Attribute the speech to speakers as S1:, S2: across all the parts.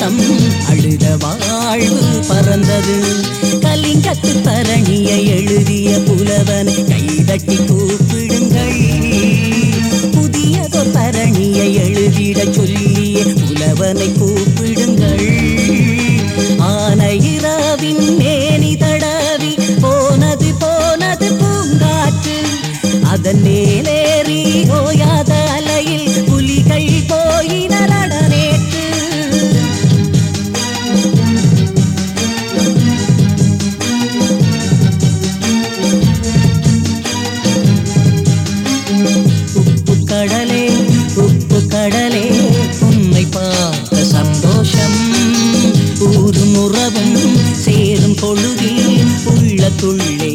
S1: தமிழர் அழுத வாழ்வு பறந்தது. கலிங்கத்து பரணியை எழுதிய புலவன் கைதட்டி கூப்பிடுங்கள். புதியதோ பரணியை எழுதிட சொல்லிய புலவனை கூப்பிடுங்கள். ஆன மேனி தடவி போனது போனது பூங்காற்று. அதன் உள்ளத்துள்ளே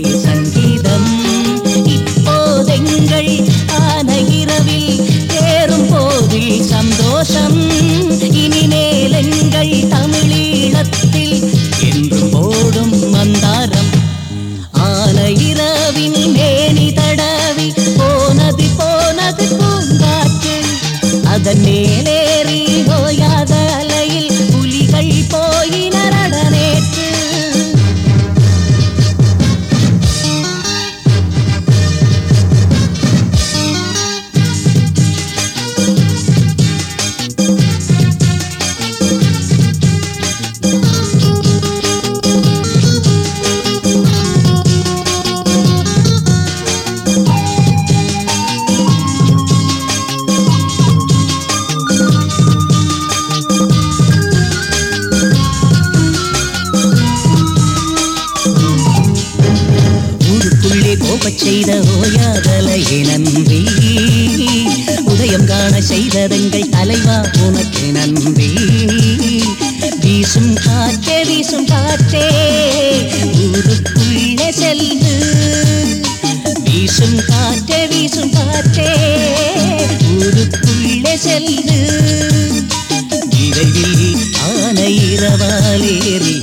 S1: ஊருக்குள்ளே செய்த ஓயாதலையே நன்றி. உதயம் காண செய்ததெங்கள் தலைவா உனக்கு நன்றி. வீசும் காற்றே வீசும் காற்றே ஊருக்குள்ளே செல்லு வீசும் காற்றே வீசும் காற்றே ஊருக்குள்ளே செல்லு இரவில் ஆன இரவாலேறி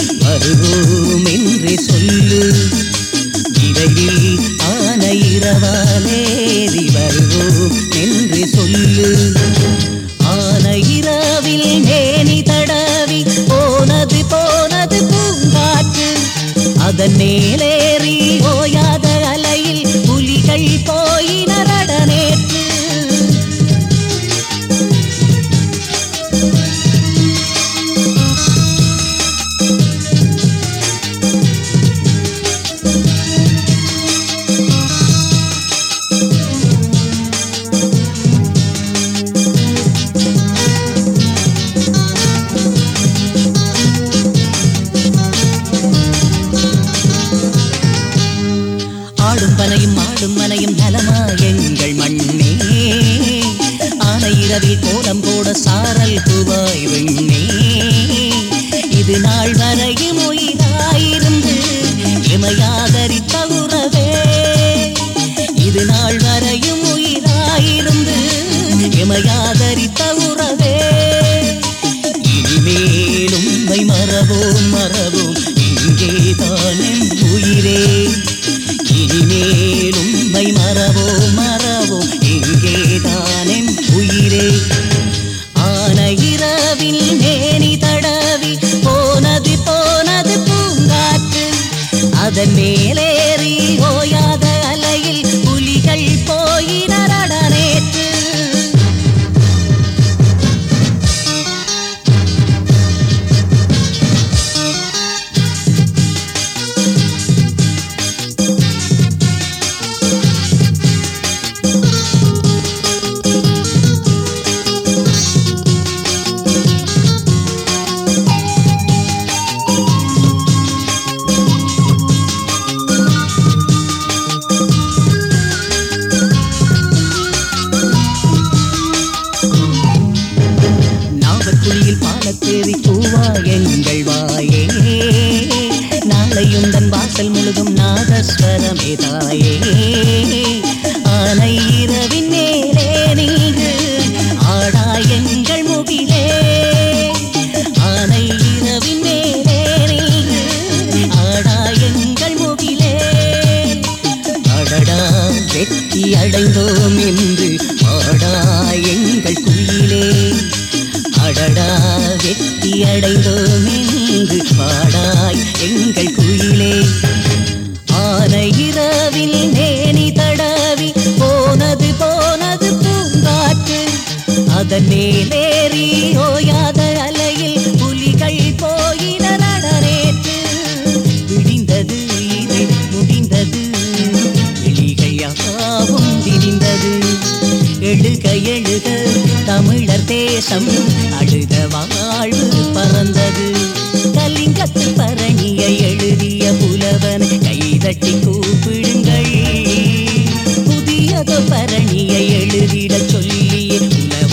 S1: ஆடும் ஆடும் மனையும் நலமா எங்கள் மண்ணே. ஆனையிரவில் கோலம் போட சாரல் புவாய் வெண்ணே. இது நாள் வரையும் உயிராயிருந்து எமையாதரித்த உறவே இது நாள் வரையும் உயிராயிருந்து எமையாதரித்த உறவே வானத்தேவி பூவா எங்கள் வாயே. நாளையும் தன் வாசல் முழுதும் நாதஸ்வரமே தாயே. ஆனை இரவின் மேலே நீங்கு ஆடா எங்கள் முகிலே. ஆனை இரவின் மேலே நீங்கு ஆடா எங்கள் முகிலே. அடடா வெற்றி அடைந்தோம் என்று ஆடா எங்கள் குயிலே. அடடா வெற்றி அடைந்தோம் என்று பாடாய் எங்கள் குயிலே. தம்பி அழுத வாழ்வு பறந்தது.